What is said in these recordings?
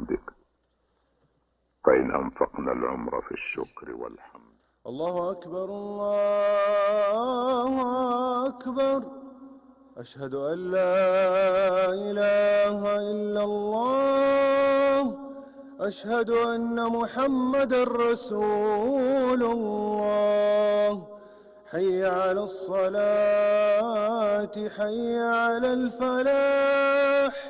حمدك فإن أنفقنا العمر في الشكر والحمد. الله أكبر الله أكبر. أشهد أن لا إله إلا الله. أشهد أن محمد رسول الله. حي على الصلاة حي على الفلاح.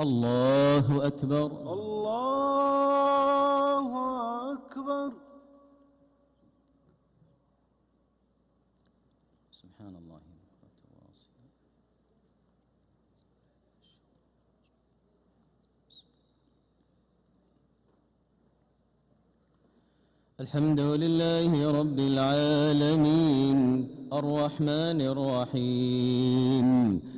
الله أكبر. الله أكبر. سبحان الله الحمد لله رب العالمين. الرحمن الرحيم.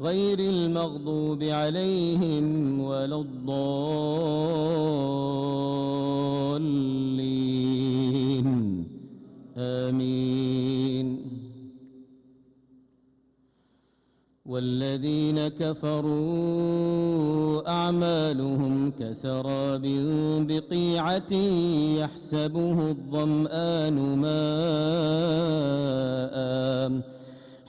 غير المغضوب عليهم ولا الضالين. آمين. والذين كفروا أعمالهم كسراب بقيعة يحسبه الظمآن ماءً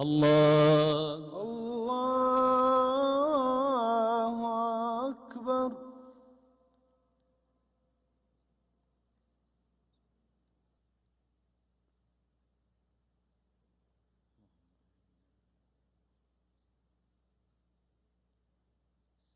الله